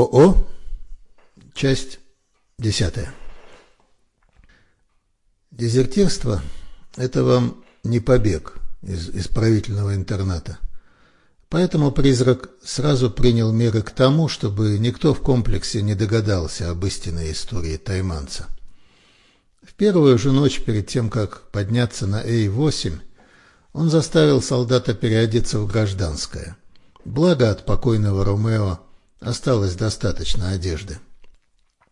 ООО, часть десятая. Дезертирство – это вам не побег из исправительного интерната. Поэтому призрак сразу принял меры к тому, чтобы никто в комплексе не догадался об истинной истории тайманца. В первую же ночь перед тем, как подняться на Эй-8, он заставил солдата переодеться в гражданское. Благо от покойного Ромео осталось достаточно одежды.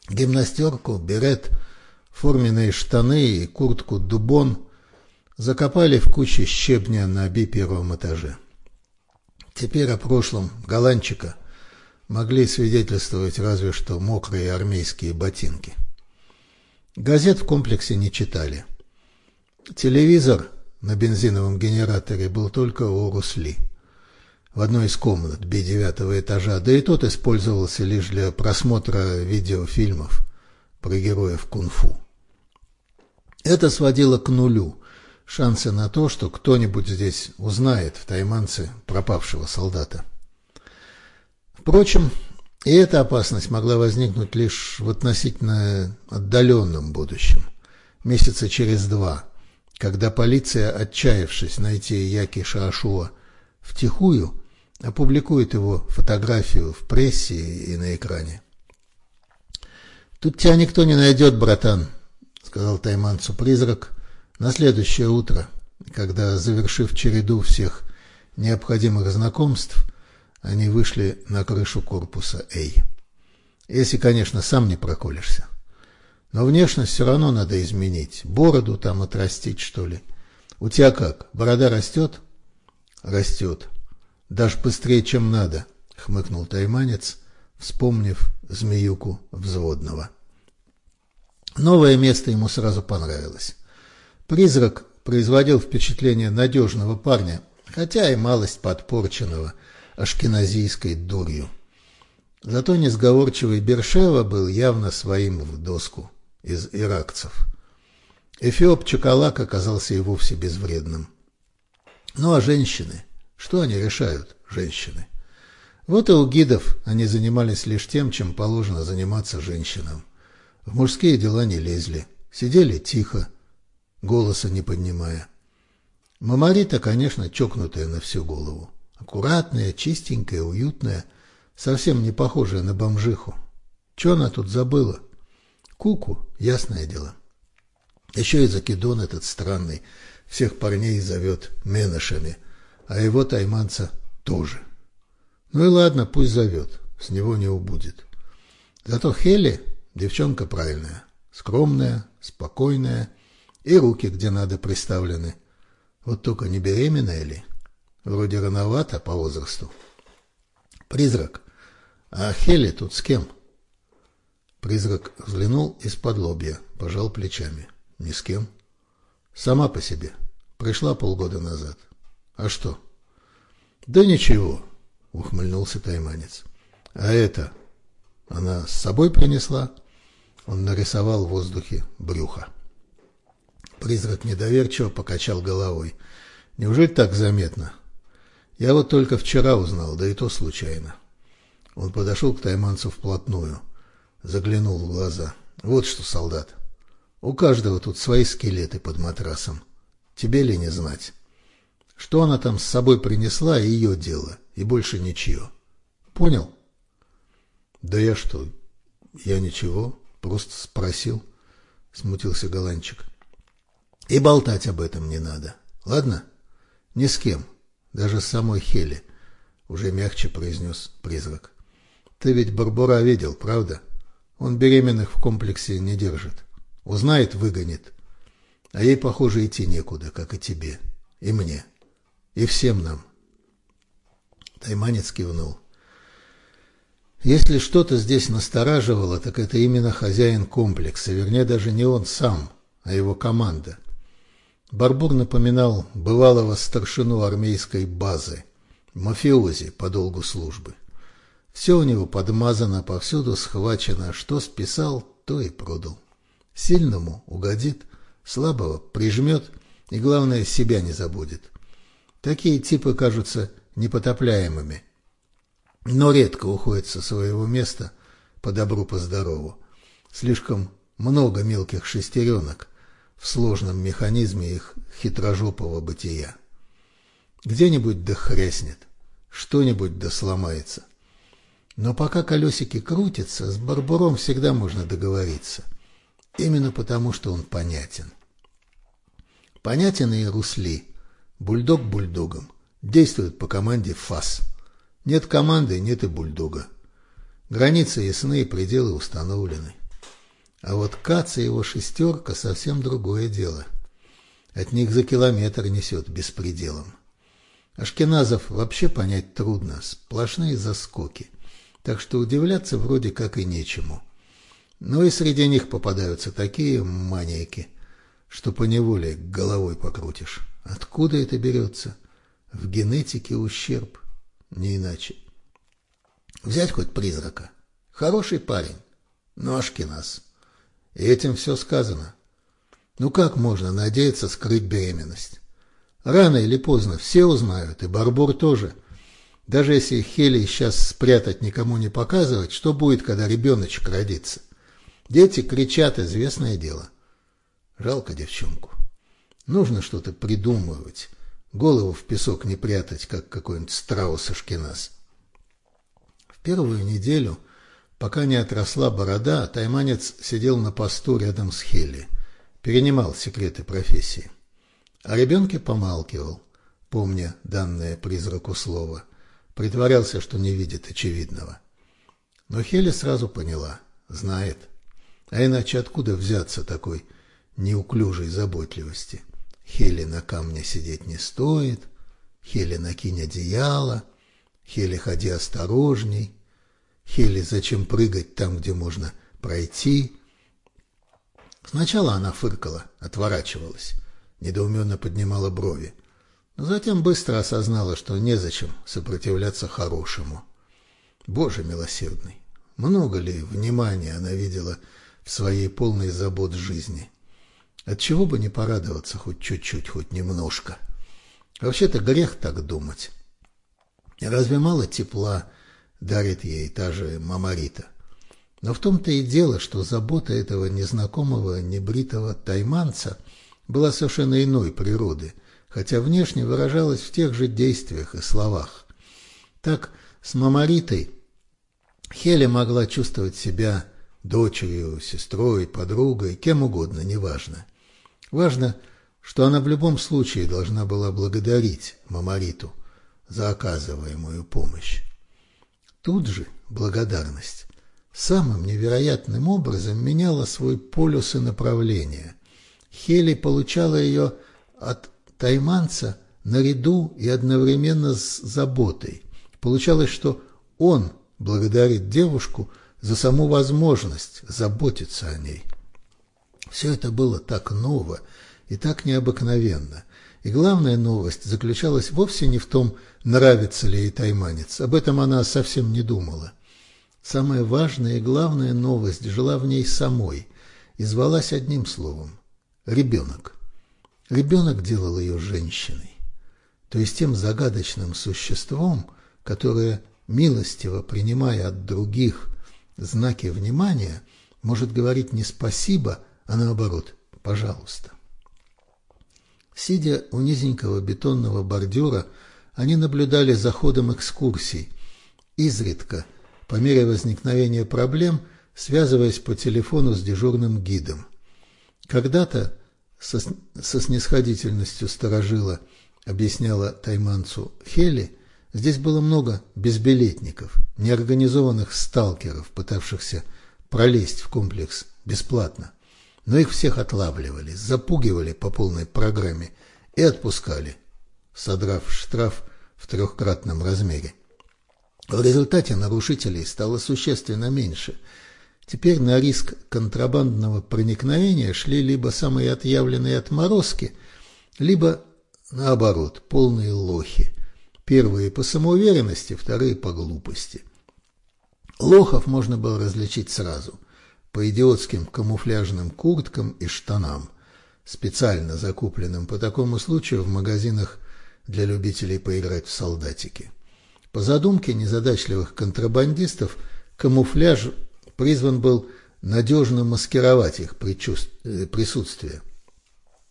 Гимнастерку, берет, форменные штаны и куртку «Дубон» закопали в куче щебня на Би первом этаже. Теперь о прошлом голландчика могли свидетельствовать разве что мокрые армейские ботинки. Газет в комплексе не читали. Телевизор на бензиновом генераторе был только у Русли в одной из комнат Би-9 этажа, да и тот использовался лишь для просмотра видеофильмов про героев кунг-фу. Это сводило к нулю шансы на то, что кто-нибудь здесь узнает в тайманце пропавшего солдата. Впрочем, и эта опасность могла возникнуть лишь в относительно отдаленном будущем, месяца через два, когда полиция, отчаявшись найти Яки Шаашуа втихую, опубликует его фотографию в прессе и на экране. «Тут тебя никто не найдет, братан», — сказал тайманцу призрак на следующее утро, когда, завершив череду всех необходимых знакомств, они вышли на крышу корпуса «Эй». Если, конечно, сам не проколешься. Но внешность все равно надо изменить. Бороду там отрастить, что ли. У тебя как, борода растет? Растет. Даже быстрее, чем надо, хмыкнул тайманец, вспомнив змеюку взводного. Новое место ему сразу понравилось. Призрак производил впечатление надежного парня, хотя и малость подпорченного ашкеназийской дурью. Зато несговорчивый Бершева был явно своим в доску из иракцев. Эфиоп Чакалак оказался и вовсе безвредным. Ну а женщины? Что они решают, женщины? Вот и у гидов они занимались лишь тем, чем положено заниматься женщинам. В мужские дела не лезли, сидели тихо, голоса не поднимая. Мамарита, конечно, чокнутая на всю голову. Аккуратная, чистенькая, уютная, совсем не похожая на бомжиху. Че она тут забыла? Куку, ясное дело. Еще и Закидон этот странный всех парней зовет менышами – а его тайманца тоже. Ну и ладно, пусть зовет, с него не убудет. Зато Хели девчонка правильная, скромная, спокойная, и руки где надо приставлены. Вот только не беременная ли? Вроде рановато по возрасту. Призрак. А Хели тут с кем? Призрак взглянул из-под лобья, пожал плечами. Ни с кем. Сама по себе. Пришла полгода назад. А что? Да ничего, ухмыльнулся тайманец. А это она с собой принесла? Он нарисовал в воздухе брюхо. Призрак недоверчиво покачал головой. Неужели так заметно? Я вот только вчера узнал, да и то случайно. Он подошел к тайманцу вплотную, заглянул в глаза. Вот что, солдат, у каждого тут свои скелеты под матрасом. Тебе ли не знать? Что она там с собой принесла, ее дело, и больше ничего. Понял? Да я что? Я ничего, просто спросил, смутился голландчик. И болтать об этом не надо. Ладно? Ни с кем, даже с самой Хели, уже мягче произнес призрак. Ты ведь Барбура видел, правда? Он беременных в комплексе не держит. Узнает, выгонит. А ей, похоже, идти некуда, как и тебе, и мне. И всем нам. Тайманец кивнул. Если что-то здесь настораживало, так это именно хозяин комплекса, вернее, даже не он сам, а его команда. Барбур напоминал бывалого старшину армейской базы, мафиози по долгу службы. Все у него подмазано, повсюду схвачено, что списал, то и продал. Сильному угодит, слабого прижмет и, главное, себя не забудет. Такие типы кажутся непотопляемыми, но редко уходят со своего места по добру, по здорову. Слишком много мелких шестеренок в сложном механизме их хитрожопого бытия. Где-нибудь да хряснет, что-нибудь да сломается. Но пока колесики крутятся, с Барбуром всегда можно договориться. Именно потому, что он понятен. Понятен и Русли. Бульдог бульдогом. Действует по команде ФАС. Нет команды, нет и бульдога. Границы ясны и пределы установлены. А вот Кац и его шестерка совсем другое дело. От них за километр несет беспределом. Ашкеназов вообще понять трудно, сплошные заскоки. Так что удивляться вроде как и нечему. Но и среди них попадаются такие маньяки, что поневоле головой покрутишь. Откуда это берется? В генетике ущерб, не иначе. Взять хоть призрака. Хороший парень, но Ашкеназ. И этим все сказано. Ну как можно надеяться скрыть беременность? Рано или поздно все узнают, и Барбур тоже. Даже если Хели сейчас спрятать никому не показывать, что будет, когда ребеночек родится? Дети кричат, известное дело. Жалко девчонку. Нужно что-то придумывать. Голову в песок не прятать, как какой-нибудь страус Ашкеназ. В первую неделю Пока не отросла борода, тайманец сидел на посту рядом с Хелли, перенимал секреты профессии. О ребенке помалкивал, помня данное призраку слово, притворялся, что не видит очевидного. Но Хелли сразу поняла, знает. А иначе откуда взяться такой неуклюжей заботливости? Хелли на камне сидеть не стоит, Хелли накинь одеяло, Хелли ходи осторожней, Хели, зачем прыгать там, где можно пройти? Сначала она фыркала, отворачивалась, недоуменно поднимала брови, но затем быстро осознала, что незачем сопротивляться хорошему. Боже милосердный, много ли внимания она видела в своей полной забот жизни? Отчего бы не порадоваться хоть чуть-чуть, хоть немножко? Вообще-то грех так думать. Разве мало тепла, дарит ей та же Мамарита. Но в том-то и дело, что забота этого незнакомого небритого тайманца была совершенно иной природы, хотя внешне выражалась в тех же действиях и словах. Так с Мамаритой Хеля могла чувствовать себя дочерью, сестрой, подругой, кем угодно, неважно. Важно, что она в любом случае должна была благодарить Мамариту за оказываемую помощь. Тут же благодарность самым невероятным образом меняла свой полюс и направление. Хели получала ее от тайманца наряду и одновременно с заботой. Получалось, что он благодарит девушку за саму возможность заботиться о ней. Все это было так ново и так необыкновенно. И главная новость заключалась вовсе не в том, нравится ли ей тайманец. Об этом она совсем не думала. Самая важная и главная новость жила в ней самой и звалась одним словом – ребенок. Ребенок делал ее женщиной, то есть тем загадочным существом, которое, милостиво принимая от других знаки внимания, может говорить не спасибо, а наоборот «пожалуйста». Сидя у низенького бетонного бордюра, они наблюдали за ходом экскурсий, изредка, по мере возникновения проблем, связываясь по телефону с дежурным гидом. Когда-то со, со снисходительностью сторожила, объясняла тайманцу Хели, здесь было много безбилетников, неорганизованных сталкеров, пытавшихся пролезть в комплекс бесплатно но их всех отлавливали, запугивали по полной программе и отпускали, содрав штраф в трехкратном размере. В результате нарушителей стало существенно меньше. Теперь на риск контрабандного проникновения шли либо самые отъявленные отморозки, либо, наоборот, полные лохи. Первые по самоуверенности, вторые по глупости. Лохов можно было различить сразу – по идиотским камуфляжным курткам и штанам, специально закупленным по такому случаю в магазинах для любителей поиграть в солдатики. По задумке незадачливых контрабандистов, камуфляж призван был надежно маскировать их э, присутствие.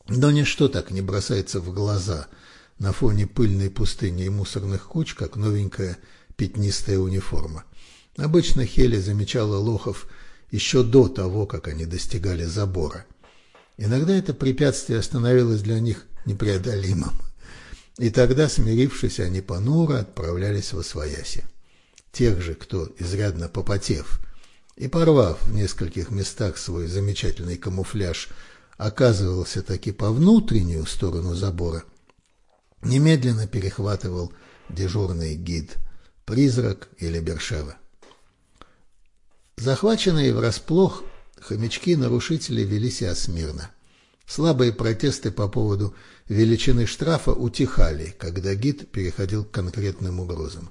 Но ничто так не бросается в глаза на фоне пыльной пустыни и мусорных куч, как новенькая пятнистая униформа. Обычно Хели замечала лохов еще до того, как они достигали забора. Иногда это препятствие становилось для них непреодолимым. И тогда, смирившись, они понуро отправлялись во свояси. Тех же, кто, изрядно попотев и порвав в нескольких местах свой замечательный камуфляж, оказывался таки по внутреннюю сторону забора, немедленно перехватывал дежурный гид, призрак или бершева. Захваченные врасплох, хомячки-нарушители вели себя смирно. Слабые протесты по поводу величины штрафа утихали, когда гид переходил к конкретным угрозам.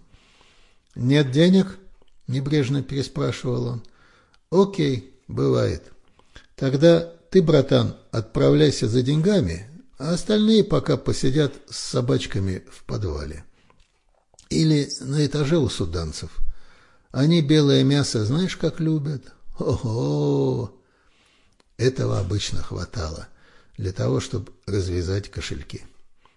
«Нет денег?» – небрежно переспрашивал он. «Окей, бывает. Тогда ты, братан, отправляйся за деньгами, а остальные пока посидят с собачками в подвале. Или на этаже у суданцев. Они белое мясо знаешь, как любят? Ого! Этого обычно хватало для того, чтобы развязать кошельки.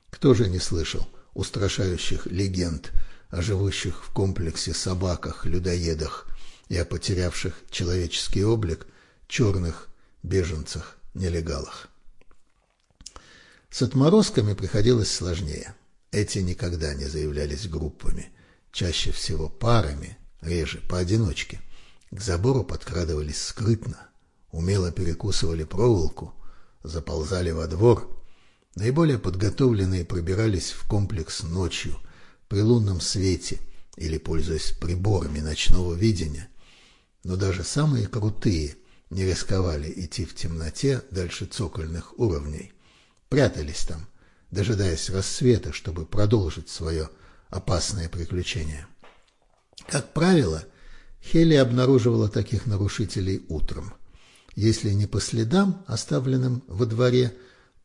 Кто же не слышал устрашающих легенд о живущих в комплексе собаках-людоедах и о потерявших человеческий облик черных беженцах-нелегалах? С отморозками приходилось сложнее. Эти никогда не заявлялись группами, чаще всего парами, реже поодиночке. К забору подкрадывались скрытно, умело перекусывали проволоку, заползали во двор. Наиболее подготовленные пробирались в комплекс ночью, при лунном свете или пользуясь приборами ночного видения. Но даже самые крутые не рисковали идти в темноте дальше цокольных уровней. Прятались там, дожидаясь рассвета, чтобы продолжить свое опасное приключение. Как правило, Хелли обнаруживала таких нарушителей утром если не по следам, оставленным во дворе,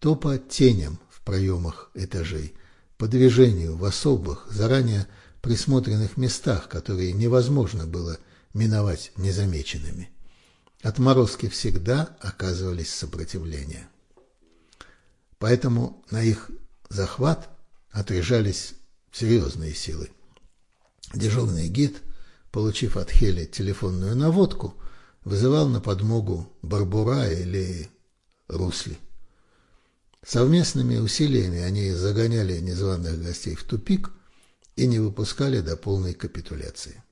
то по теням в проемах этажей, по движению в особых, заранее присмотренных местах, которые невозможно было миновать незамеченными. Отморозки всегда оказывались сопротивления. Поэтому на их захват отряжались серьезные силы. Дежурный гид, получив от Хели телефонную наводку, вызывал на подмогу Барбура или Русли. Совместными усилиями они загоняли незваных гостей в тупик и не выпускали до полной капитуляции.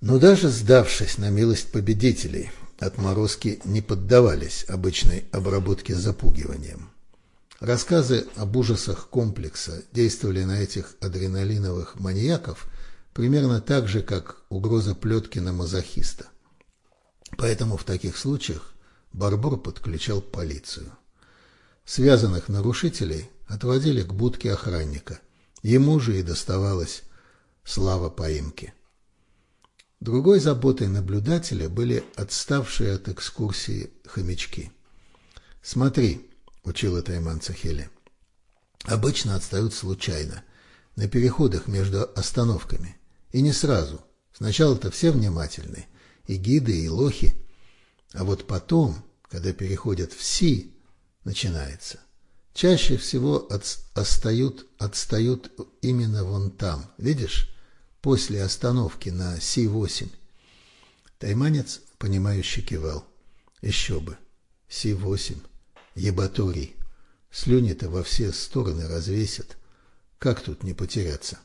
Но даже сдавшись на милость победителей, отморозки не поддавались обычной обработке запугиванием. Рассказы об ужасах комплекса действовали на этих адреналиновых маньяков примерно так же, как угроза Плеткина мазохиста. Поэтому в таких случаях Барбор подключал полицию. Связанных нарушителей отводили к будке охранника. Ему же и доставалась слава поимки. Другой заботой наблюдателя были отставшие от экскурсии хомячки. «Смотри», — учила Тайман Цахели, — «обычно отстают случайно, на переходах между остановками. И не сразу. Сначала-то все внимательны, и гиды, и лохи. А вот потом, когда переходят в Си, начинается. Чаще всего от, отстают, отстают именно вон там. Видишь? После остановки на Си-8. Тайманец, понимающе кивал. Еще бы. Си-8. Ебаторий. Слюни-то во все стороны развесят. Как тут не потеряться?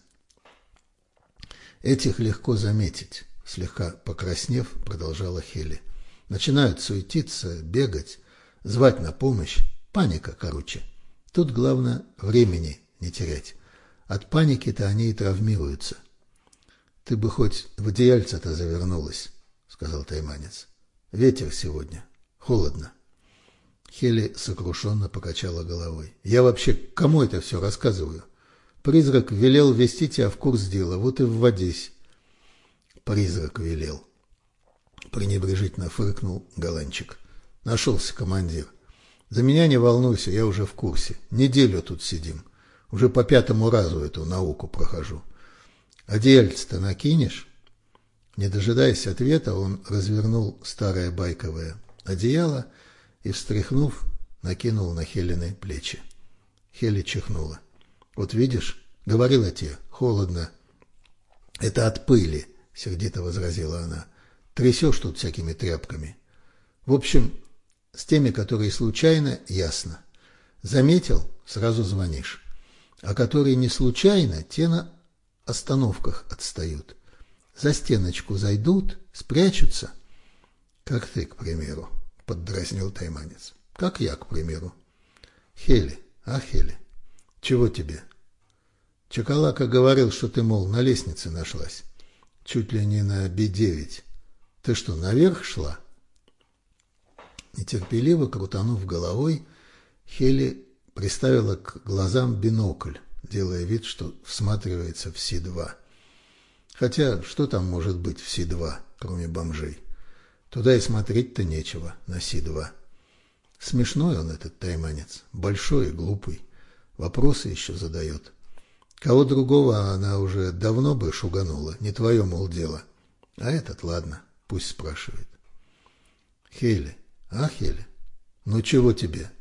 Этих легко заметить, слегка покраснев, продолжала Хели. Начинают суетиться, бегать, звать на помощь. Паника, короче. Тут главное времени не терять. От паники-то они и травмируются. Ты бы хоть в одеяльце-то завернулась, сказал тайманец. Ветер сегодня. Холодно. Хели сокрушенно покачала головой. Я вообще кому это все рассказываю? Призрак велел ввести тебя в курс дела, вот и вводись. Призрак велел. Пренебрежительно фыркнул Голанчик. Нашелся командир. За меня не волнуйся, я уже в курсе. Неделю тут сидим. Уже по пятому разу эту науку прохожу. Одеяльце-то накинешь? Не дожидаясь ответа, он развернул старое байковое одеяло и, встряхнув, накинул на Хелины плечи. Хели чихнула. «Вот видишь, говорила тебе, холодно». «Это от пыли», — сердито возразила она. «Трясешь тут всякими тряпками». «В общем, с теми, которые случайно, ясно. Заметил — сразу звонишь. А которые не случайно, те на остановках отстают. За стеночку зайдут, спрячутся. Как ты, к примеру, поддразнил тайманец. Как я, к примеру. Хели, а Хели, чего тебе? Чакалака говорил, что ты, мол, на лестнице нашлась. Чуть ли не на Би-9. Ты что, наверх шла? Нетерпеливо крутанув головой, Хели приставила к глазам бинокль, делая вид, что всматривается в Си-2. Хотя, что там может быть в Си-2, кроме бомжей? Туда и смотреть-то нечего, на Си-2. Смешной он, этот тайманец, большой и глупый. Вопросы еще задает. Кого другого она уже давно бы шуганула, не твое, мол, дело. А этот, ладно, пусть спрашивает. Хели, а, Хели, ну чего тебе?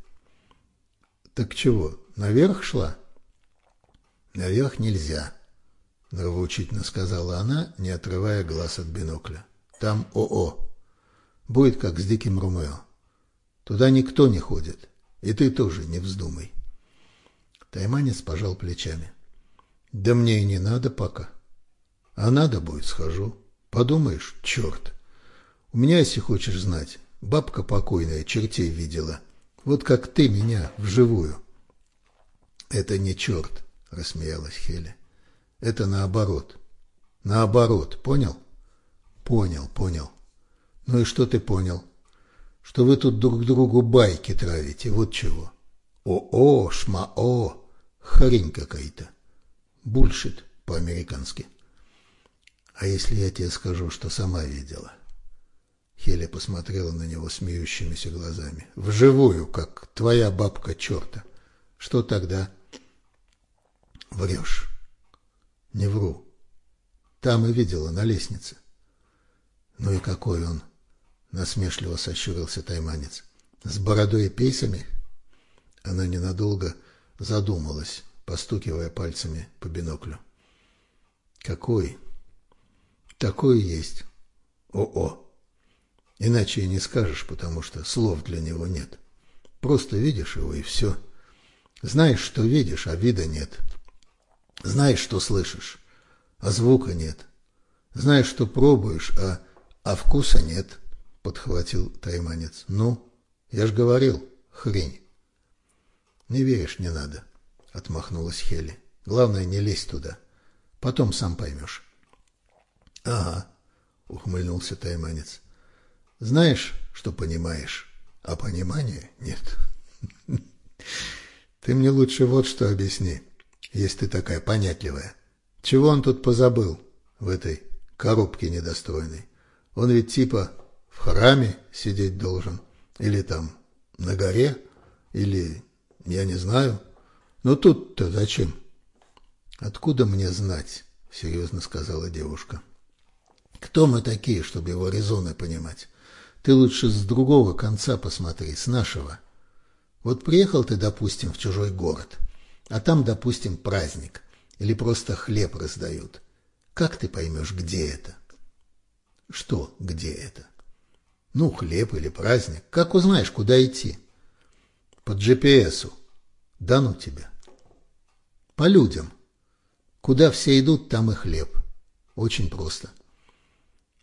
Так чего, наверх шла? Наверх нельзя. — нравоучительно сказала она, не отрывая глаз от бинокля. «Там ОО. Будет как с Диким Ромео. Туда никто не ходит, и ты тоже не вздумай». Тайманец пожал плечами. «Да мне и не надо пока. А надо будет, схожу. Подумаешь, черт. У меня, если хочешь знать, бабка покойная чертей видела. Вот как ты меня вживую». «Это не черт», — рассмеялась Хеля. Это наоборот. Наоборот, понял? Понял, понял. Ну и что ты понял? Что вы тут друг другу байки травите, вот чего. О-о, шма-о, хрень какая-то. Бульшит по-американски. А если я тебе скажу, что сама видела? Хеля посмотрела на него смеющимися глазами. Вживую, как твоя бабка черта. Что тогда? Врешь. Не вру. Там и видела, на лестнице. Ну и какой он? Насмешливо сощурился тайманец. С бородой и пейсами? Она ненадолго задумалась, постукивая пальцами по биноклю. Какой? Такой есть. О-о. Иначе и не скажешь, потому что слов для него нет. Просто видишь его и все. Знаешь, что видишь, а вида нет. Знаешь, что слышишь, а звука нет. Знаешь, что пробуешь, а, а вкуса нет, — подхватил тайманец. Ну, я ж говорил, хрень. Не веришь, не надо, — отмахнулась Хели. Главное, не лезь туда. Потом сам поймешь. Ага, — ухмыльнулся тайманец. Знаешь, что понимаешь, а понимания нет. Ты мне лучше вот что объясни если ты такая понятливая. Чего он тут позабыл в этой коробке недостойной? Он ведь типа в храме сидеть должен, или там на горе, или я не знаю. Но тут-то зачем? Откуда мне знать? Серьезно сказала девушка. Кто мы такие, чтобы его резоны понимать? Ты лучше с другого конца посмотри, с нашего. Вот приехал ты, допустим, в чужой город – а там, допустим, праздник или просто хлеб раздают. Как ты поймешь, где это? Что где это? Ну, хлеб или праздник. Как узнаешь, куда идти? По GPS-у. Да ну тебя. По людям. Куда все идут, там и хлеб. Очень просто.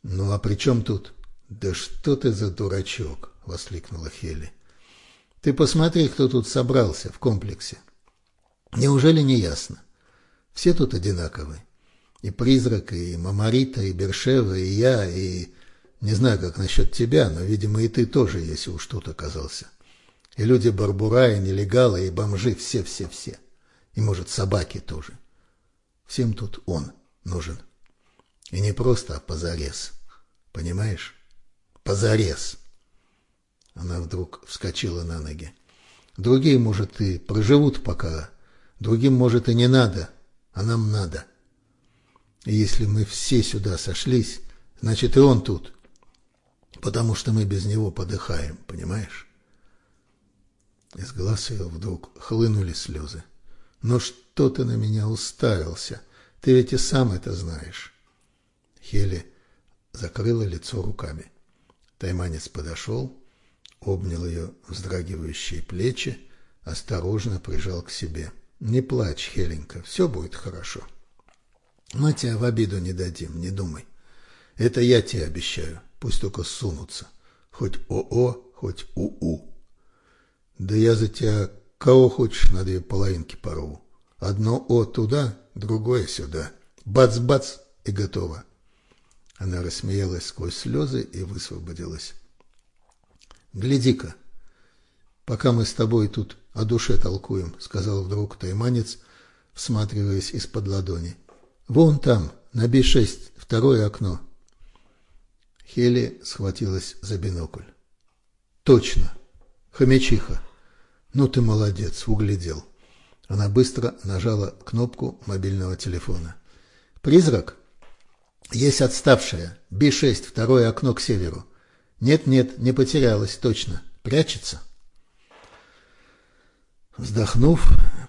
Ну, а при чем тут? Да что ты за дурачок, воскликнула Хелли. Ты посмотри, кто тут собрался в комплексе. Неужели не ясно? Все тут одинаковы. И призрак, и Мамарита, и Бершева, и я, и... Не знаю, как насчет тебя, но, видимо, и ты тоже, если уж тут оказался. И люди Барбура, и нелегалы, и бомжи, все-все-все. И, может, собаки тоже. Всем тут он нужен. И не просто, а позарез. Понимаешь? Позарез. Она вдруг вскочила на ноги. Другие, может, и проживут пока Другим, может, и не надо, а нам надо. И если мы все сюда сошлись, Значит, и он тут. Потому что мы без него подыхаем, понимаешь? Из глаз ее вдруг хлынули слезы. «Но что ты на меня уставился? Ты ведь и сам это знаешь». Хели закрыла лицо руками. Тайманец подошел, обнял ее вздрагивающие плечи, осторожно прижал к себе. «Не плачь, Хеленька, все будет хорошо. Мы тебя в обиду не дадим, не думай. Это я тебе обещаю, пусть только сунутся. Хоть ОО, хоть УУ. Да я за тебя кого хочешь на две половинки порву. Одно О туда, другое сюда. Бац-бац и готово. Она рассмеялась сквозь слезы и высвободилась. «Гляди-ка, пока мы с тобой тут о душе толкуем», — сказал вдруг тайманец, всматриваясь из-под ладони. «Вон там, на Би-6, второе окно». Хели схватилась за бинокль. «Точно! Хомячиха! Ну ты молодец, углядел!» Она быстро нажала кнопку мобильного телефона. «Призрак?» Есть отставшая. Би-6, второе окно к северу. Нет-нет, не потерялась, точно. Прячется. Вздохнув,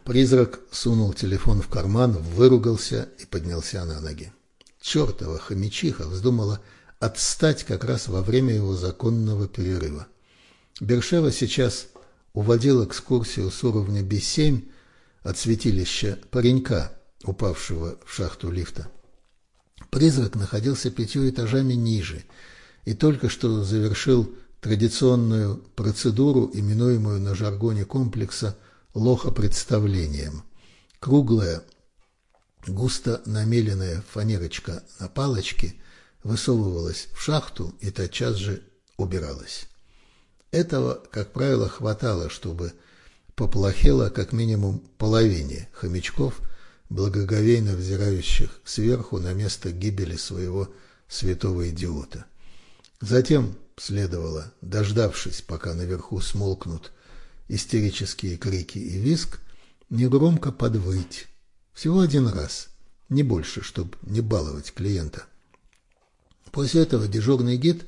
призрак сунул телефон в карман, выругался и поднялся на ноги. Чертова хомячиха вздумала отстать как раз во время его законного перерыва. Бершева сейчас уводил экскурсию с уровня Би-7 от святилища паренька, упавшего в шахту лифта. Призрак находился пятью этажами ниже и только что завершил традиционную процедуру, именуемую на жаргоне комплекса лохопредставлением. Круглая, густо намеленная фанерочка на палочке высовывалась в шахту и тотчас же убиралась. Этого, как правило, хватало, чтобы поплохело как минимум половине хомячков – благоговейно взирающих сверху на место гибели своего святого идиота. Затем следовало, дождавшись, пока наверху смолкнут истерические крики и визг, негромко подвыть. Всего один раз, не больше, чтобы не баловать клиента. После этого дежурный гид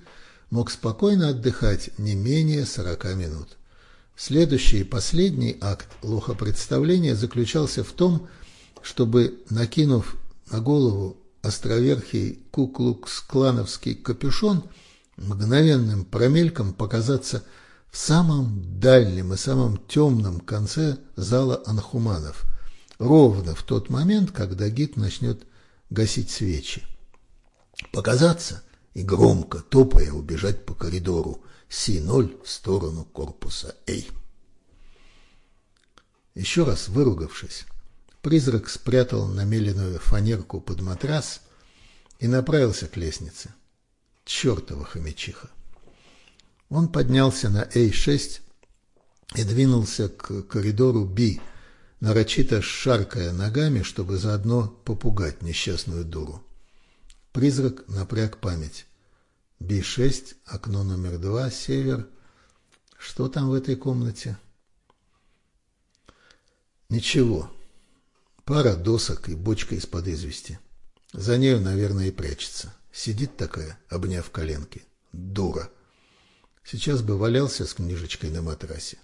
мог спокойно отдыхать не менее 40 минут. Следующий и последний акт лохопредставления заключался в том, чтобы, накинув на голову островерхий куклукс-клановский капюшон, мгновенным промельком показаться в самом дальнем и самом темном конце зала анхуманов, ровно в тот момент, когда гид начнет гасить свечи. Показаться и громко, топая, убежать по коридору Си-0 в сторону корпуса А. Еще раз выругавшись, Призрак спрятал намеленную фанерку под матрас и направился к лестнице. Чертова хомячиха! Он поднялся на А6 и двинулся к коридору Б, нарочито шаркая ногами, чтобы заодно попугать несчастную дуру. Призрак напряг память. Би-6, окно номер два, север. Что там в этой комнате? Ничего. Пара досок и бочка из-под извести. За нею, наверное, и прячется. Сидит такая, обняв коленки. Дура. Сейчас бы валялся с книжечкой на матрасе.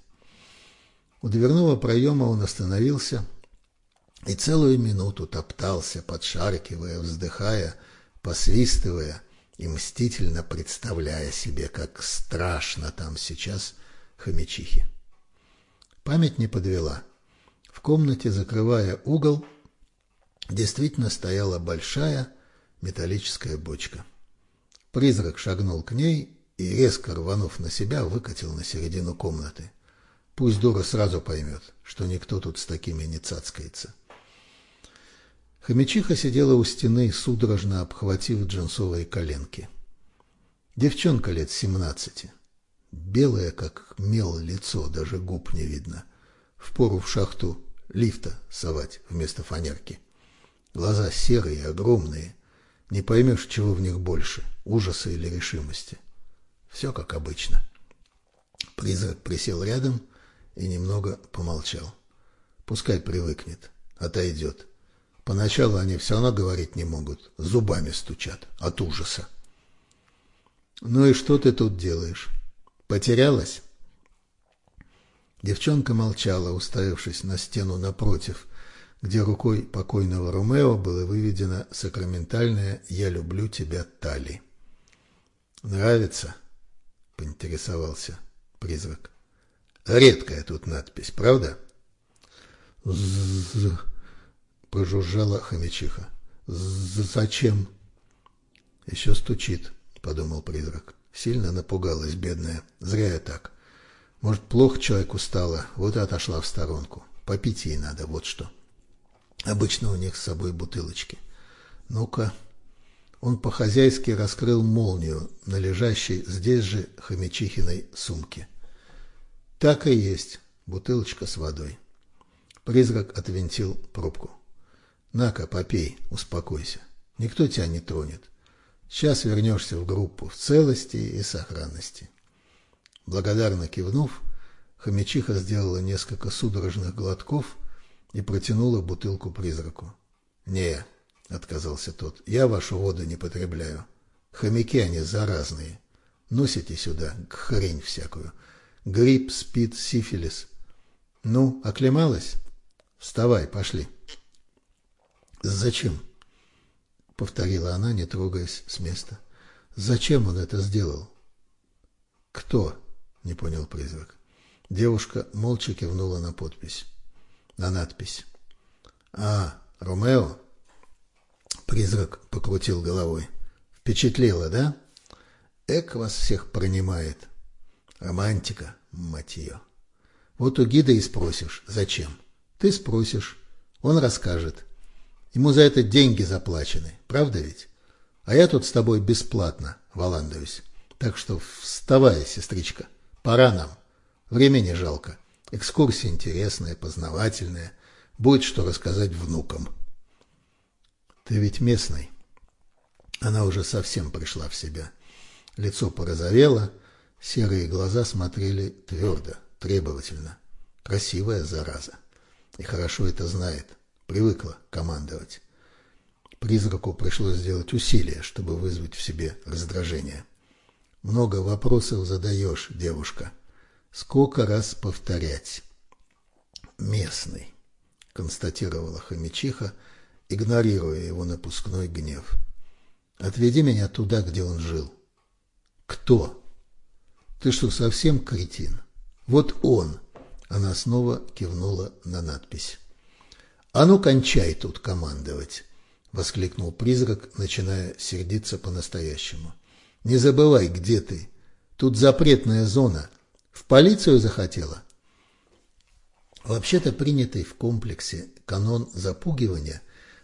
У дверного проема он остановился и целую минуту топтался, подшаркивая, вздыхая, посвистывая и мстительно представляя себе, как страшно там сейчас хомячихи. Память не подвела. В комнате, закрывая угол, действительно стояла большая металлическая бочка. Призрак шагнул к ней и, резко рванув на себя, выкатил на середину комнаты. Пусть дура сразу поймет, что никто тут с такими не цацкается. Хомячиха сидела у стены, судорожно обхватив джинсовые коленки. Девчонка лет семнадцати. Белое, как мел, лицо, даже губ не видно. Впору в шахту лифта совать вместо фанерки. Глаза серые, огромные. Не поймешь, чего в них больше, ужаса или решимости. Все как обычно. Призрак присел рядом и немного помолчал. Пускай привыкнет, отойдет. Поначалу они все равно говорить не могут, зубами стучат от ужаса. «Ну и что ты тут делаешь? Потерялась?» Девчонка молчала, уставившись на стену напротив, где рукой покойного Ромео было выведено сакраментальное «Я люблю тебя, Тали». «Нравится?» — поинтересовался призрак. «Редкая тут надпись, правда?» «З-з-з», прожужжала хомячиха. «Зачем?» «Еще стучит», — подумал призрак. Сильно напугалась бедная. Зря я так. Может, плохо человеку стало, вот и отошла в сторонку. Попить ей надо, вот что. Обычно у них с собой бутылочки. Ну-ка. Он по-хозяйски раскрыл молнию на лежащей здесь же хомячихиной сумке. Так и есть. Бутылочка с водой. Призрак отвинтил пробку. На-ка, попей, успокойся. Никто тебя не тронет. Сейчас вернешься в группу в целости и сохранности. Благодарно кивнув, хомячиха сделала несколько судорожных глотков и протянула бутылку призраку. «Не», — отказался тот, — «я вашу воду не потребляю. Хомяки они заразные. Носите сюда хрень всякую. Грипп, спид, сифилис. Ну, оклемалась? Вставай, пошли». «Зачем?» — повторила она, не трогаясь с места. «Зачем он это сделал?» «Кто?» не понял призрак. Девушка молча кивнула на подпись, на надпись. А, Ромео? Призрак покрутил головой. Впечатлило, да? Эк вас всех принимает. Романтика, мать ее. Вот у гида и спросишь, зачем? Ты спросишь, он расскажет. Ему за это деньги заплачены, правда ведь? А я тут с тобой бесплатно валандаюсь. Так что вставай, сестричка. Пора нам. Времени жалко. Экскурсия интересная, познавательная. Будет что рассказать внукам. Ты ведь местный. Она уже совсем пришла в себя. Лицо порозовело, серые глаза смотрели твердо, требовательно. Красивая зараза. И хорошо это знает. Привыкла командовать. Призраку пришлось сделать усилие, чтобы вызвать в себе раздражение. Много вопросов задаешь, девушка. Сколько раз повторять? Местный, констатировала хомячиха, игнорируя его напускной гнев. Отведи меня туда, где он жил. Кто? Ты что, совсем кретин? Вот он. Она снова кивнула на надпись. А ну кончай тут командовать, воскликнул призрак, начиная сердиться по-настоящему. Не забывай, где ты. Тут запретная зона. В полицию захотела? Вообще-то принятый в комплексе канон запугивания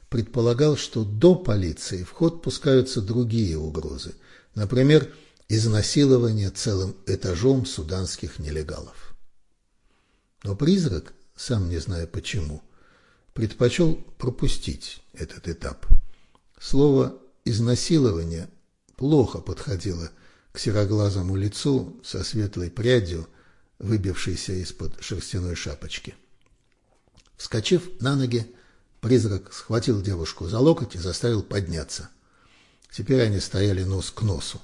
предполагал, что до полиции в ход пускаются другие угрозы. Например, изнасилование целым этажом суданских нелегалов. Но призрак, сам не зная почему, предпочел пропустить этот этап. Слово «изнасилование» плохо подходила к сероглазому лицу со светлой прядью, выбившейся из-под шерстяной шапочки. Вскочив на ноги, призрак схватил девушку за локоть и заставил подняться. Теперь они стояли нос к носу,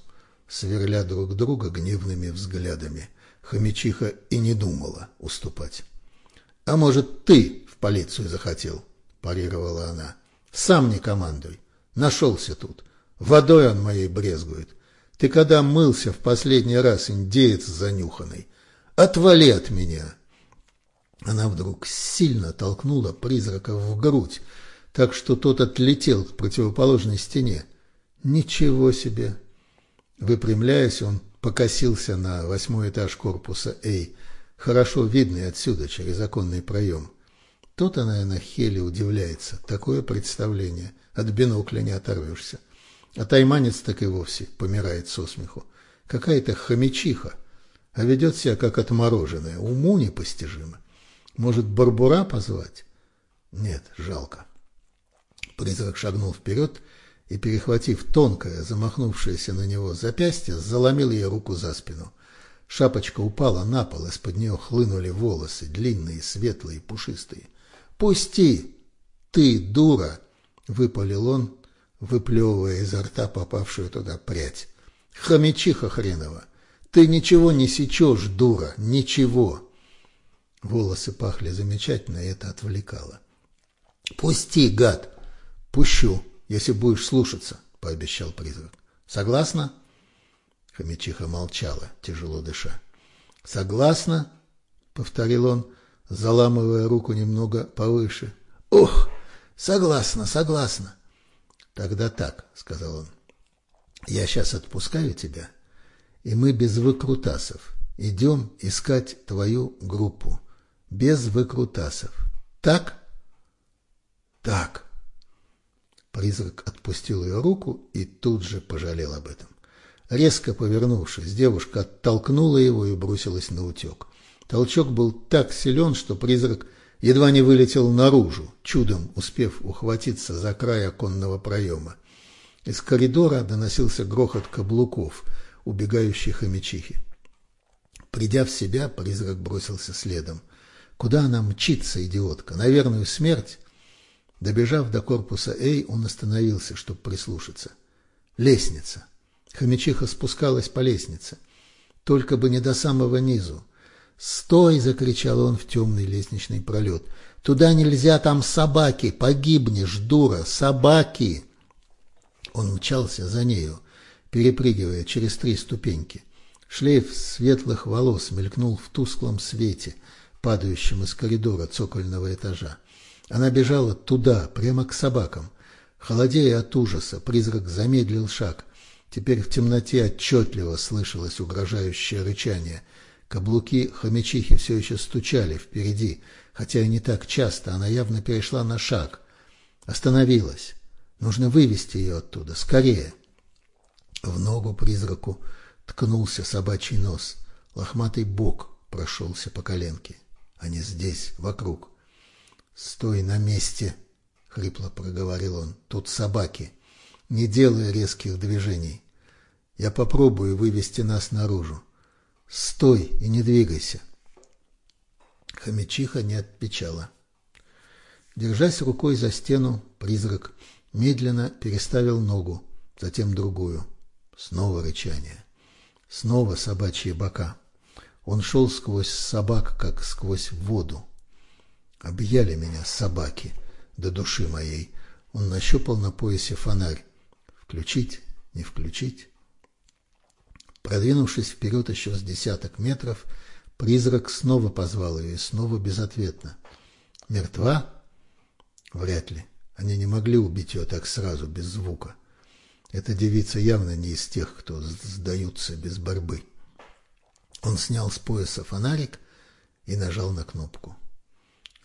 сверля друг друга гневными взглядами. Хомячиха и не думала уступать. — А может, ты полицию захотел? — парировала она. — Сам не командуй. Нашелся тут. Водой он моей брезгует. Ты когда мылся в последний раз, индеец занюханный? Отвали от меня!» Она вдруг сильно толкнула призрака в грудь, так что тот отлетел к противоположной стене. «Ничего себе!» Выпрямляясь, он покосился на восьмой этаж корпуса «Эй», хорошо видный отсюда, через оконный проем. Тот она, на Хеле удивляется. Такое представление. От бинокля не оторвешься. А тайманец так и вовсе помирает со смеху. Какая-то хомячиха, а ведет себя как отмороженная, уму непостижимо. Может, Барбура позвать? Нет, жалко. Призрак шагнул вперед и, перехватив тонкое, замахнувшееся на него запястье, заломил ей руку за спину. Шапочка упала на пол, из-под нее хлынули волосы, длинные, светлые, пушистые. «Пусти! Ты, дура!» — выпалил он, выплевывая изо рта попавшую туда прядь. Хомячиха хренова. Ты ничего не сечешь, дура, ничего. Волосы пахли замечательно, и это отвлекало. Пусти, гад. Пущу, если будешь слушаться, пообещал призрак. Согласна? Хомячиха молчала, тяжело дыша. Согласна? повторил он, заламывая руку немного повыше. Ох, согласна, согласна. Тогда так, сказал он. Я сейчас отпускаю тебя, и мы без выкрутасов идем искать твою группу. Без выкрутасов. Так? Так. Призрак отпустил ее руку и тут же пожалел об этом. Резко повернувшись, девушка оттолкнула его и бросилась на утек. Толчок был так силен, что призрак едва не вылетел наружу, чудом успев ухватиться за край оконного проема. Из коридора доносился грохот каблуков, убегающих хомячихи. Придя в себя, призрак бросился следом. Куда она мчится, идиотка? На верную смерть? Добежав до корпуса Эй, он остановился, чтобы прислушаться. Лестница. Хомячиха спускалась по лестнице. Только бы не до самого низу. «Стой!» — закричал он в темный лестничный пролет. «Туда нельзя, там собаки! Погибнешь, дура! Собаки!» Он мчался за нею, перепрыгивая через три ступеньки. Шлейф светлых волос мелькнул в тусклом свете, падающем из коридора цокольного этажа. Она бежала туда, прямо к собакам. Холодея от ужаса, призрак замедлил шаг. Теперь в темноте отчетливо слышалось угрожающее рычание. Каблуки хомячихи все еще стучали впереди, хотя и не так часто, она явно перешла на шаг. Остановилась. Нужно вывести ее оттуда, скорее. В ногу призраку ткнулся собачий нос. Лохматый бок прошелся по коленке. Они здесь, вокруг. «Стой на месте!» — хрипло проговорил он. «Тут собаки. Не делай резких движений. Я попробую вывести нас наружу. Стой и не двигайся!» Хомячиха не отвечала. Держась рукой за стену, призрак Медленно переставил ногу, затем другую. Снова рычание. Снова собачьи бока. Он шел сквозь собак, как сквозь воду. Объяли меня собаки до души моей. Он нащупал на поясе фонарь. Включить, не включить. Продвинувшись вперед еще с десяток метров, призрак снова позвал ее и снова безответно. Мертва? Вряд ли. Они не могли убить ее так сразу, без звука. Эта девица явно не из тех, кто сдаются без борьбы. Он снял с пояса фонарик и нажал на кнопку.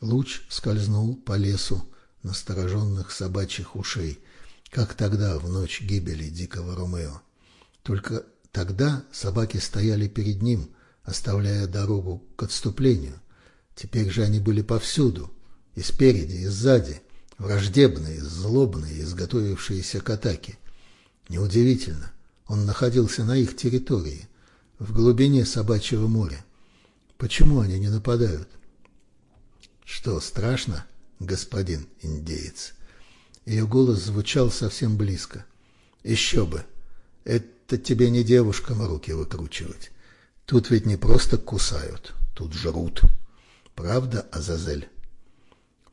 Луч скользнул по лесу настороженных собачьих ушей, как тогда, в ночь гибели дикого Ромео. Только тогда собаки стояли перед ним, оставляя дорогу к отступлению. Теперь же они были повсюду, и спереди, и сзади, враждебные, злобные, изготовившиеся к атаке. Неудивительно, он находился на их территории, в глубине собачьего моря. Почему они не нападают? Что, страшно, господин индеец? Ее голос звучал совсем близко. Еще бы, это тебе не девушкам руки выкручивать. Тут ведь не просто кусают, тут жрут. Правда, Азазель?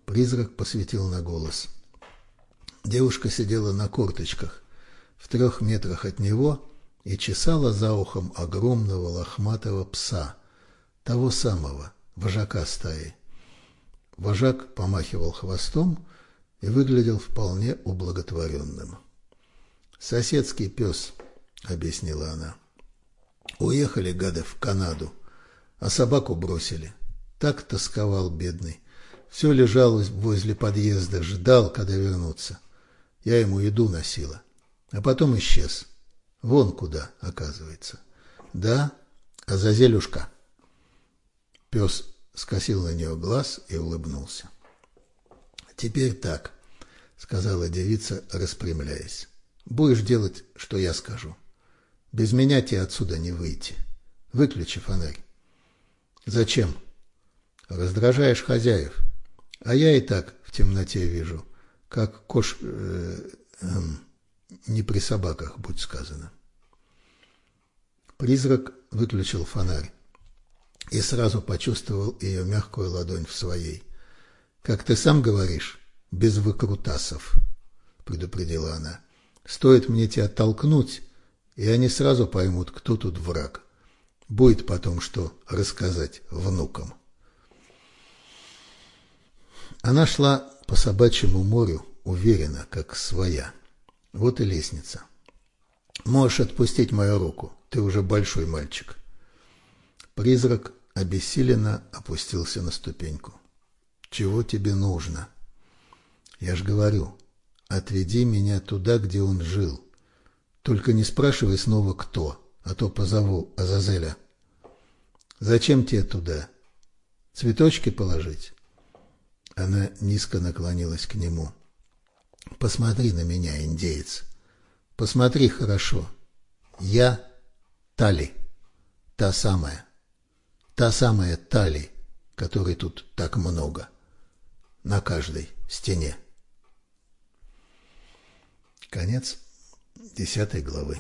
Призрак посветил на голос. Девушка сидела на корточках в трех метрах от него и чесала за ухом огромного лохматого пса, того самого, вожака стаи. Вожак помахивал хвостом и выглядел вполне ублаготворенным. «Соседский пес», — объяснила она. «Уехали, гады, в Канаду, а собаку бросили. Так тосковал бедный. Все лежал возле подъезда, ждал, когда вернуться. Я ему еду носила. А потом исчез. Вон куда, оказывается. Да, Азазелюшка. Пес скосил на нее глаз и улыбнулся. Теперь так, сказала девица, распрямляясь. Будешь делать, что я скажу. Без меня тебе отсюда не выйти. Выключи фонарь. Зачем? Раздражаешь хозяев. А я и так в темноте вижу, как кош... Э, э, не при собаках, будь сказано. Призрак выключил фонарь и сразу почувствовал ее мягкую ладонь в своей. «Как ты сам говоришь, без выкрутасов», — предупредила она. «Стоит мне тебя толкнуть, и они сразу поймут, кто тут враг. Будет потом что рассказать внукам». Она шла по собачьему морю уверенно, как своя. Вот и лестница. Можешь отпустить мою руку, ты уже большой мальчик. Призрак обессиленно опустился на ступеньку. Чего тебе нужно? Я ж говорю, отведи меня туда, где он жил. Только не спрашивай снова, кто, а то позову Азазеля. Зачем тебе туда? Цветочки положить? Она низко наклонилась к нему. Посмотри на меня, индеец. Посмотри хорошо. Я Тали. Та самая. Та самая Тали, которой тут так много. На каждой стене. Конец десятой главы.